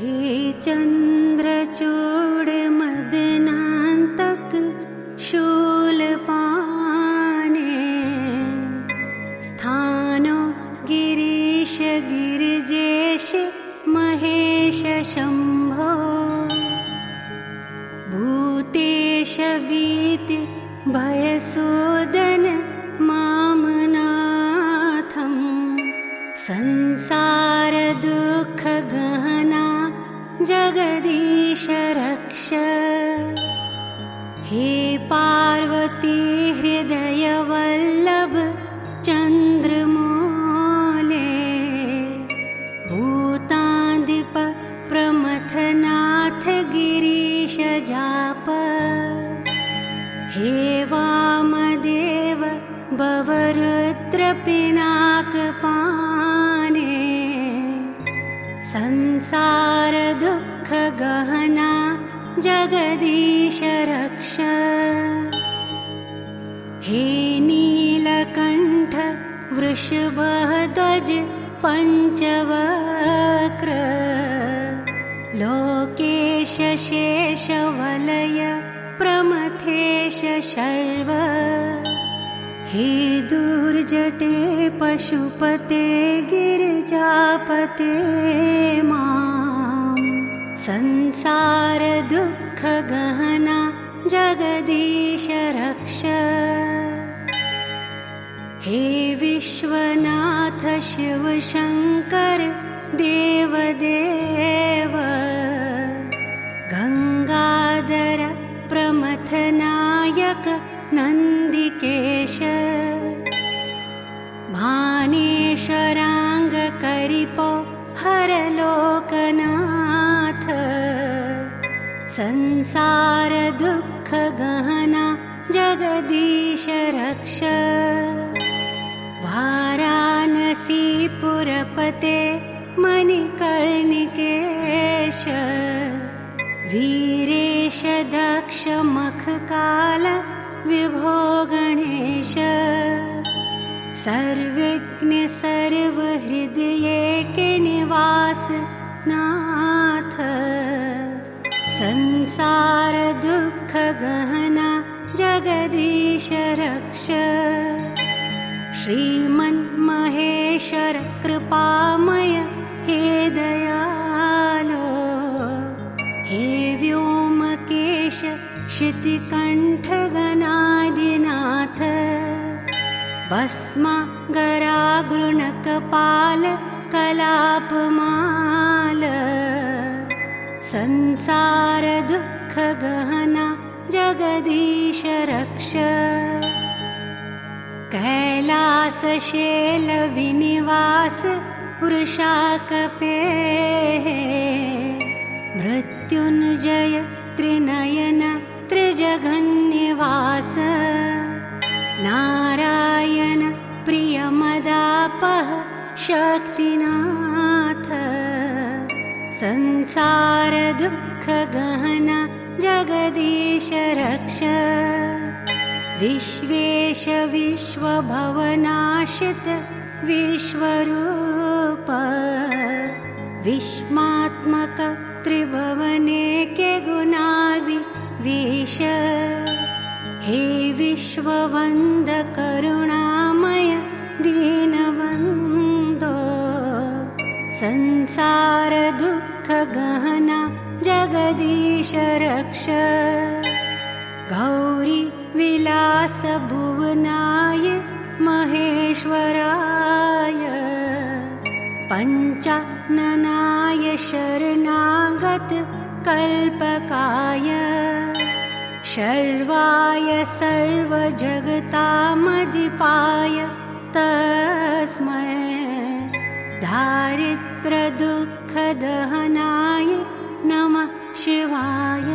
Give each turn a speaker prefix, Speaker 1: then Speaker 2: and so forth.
Speaker 1: हे चन्द्रचूड मदनान्तक शूलपाने स्थानो गिरीश गिरिजेश महेश शम्भो भूतेश वीति भयसोदन जगदीश रक्ष हे पार्वती हृदयवल्लभ चन्द्रमोले भूतादिप प्रमथनाथ गिरीश जाप हे वामदेव बवरुद्रपिनाकपाने संसारदुःखगहना जगदीश रक्ष हे नीलकण्ठ वृषभध्वज पञ्चवक्र। लोकेश शेषवलय प्रमथेश शर्व। हे दुर्जटे पशुपते गिरिजापते मां। संसार दुःखगहना जगदीश रक्ष। हे विश्वनाथ शिवशङ्कर देवदेव संसार दुःखगहना जगदीश रक्ष। वाराणसीपुरपते मणिकर्णिकेश। वीरेश दक्षमखकाल विभो गणेश। सर्वज्ञ सर्वहृदये निवास नाथ संसार दुःखगहना जगदीश रक्ष। श्रीमन्महेश्वर कृपामय हे दयालो। हे व्योमकेश क्षितिकण्ठगनादिनाथ। भस्मा गरागृणकपाल कलापमाल संसार दुःखगहना जगदीश रक्ष कैलासशेलविनिवास वृषाकपे। मृत्युञ्जय त्रिनयन त्रिजघन्निवास नारायण प्रियमदापः शक्तिनाथ संसार दुःखगहना जगदीश रक्ष। विश्वेश विश्वभवनाशित विश्वरूप। विश्वात्मक त्रिभुवने के गुणावि विश हे विश्ववन्द संसार दुःखगहना जगदीश रक्ष गौरी विलास भुवनाय महेश्वराय। पञ्चाननाय शरणागत कल्पकाय। शर्वाय सर्वजगतामधिपाय तस्मै दारिद्रदुःखदहनाय नमः शिवाय।